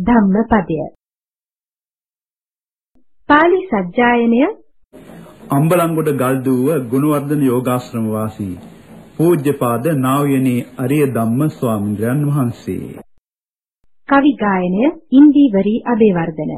ධම්මපදය. පාලි සජ්ජායනය. අම්බලන්ගොඩ ගල්දුව ගුණවර්ධන යෝගාශ්‍රම වාසී පූජ්‍යපාද නා වූ යනී අරිය ධම්ම ස්වාමීන් වහන්සේ. කවි ගායනය ඉන්දීවරි අබේවර්ධන.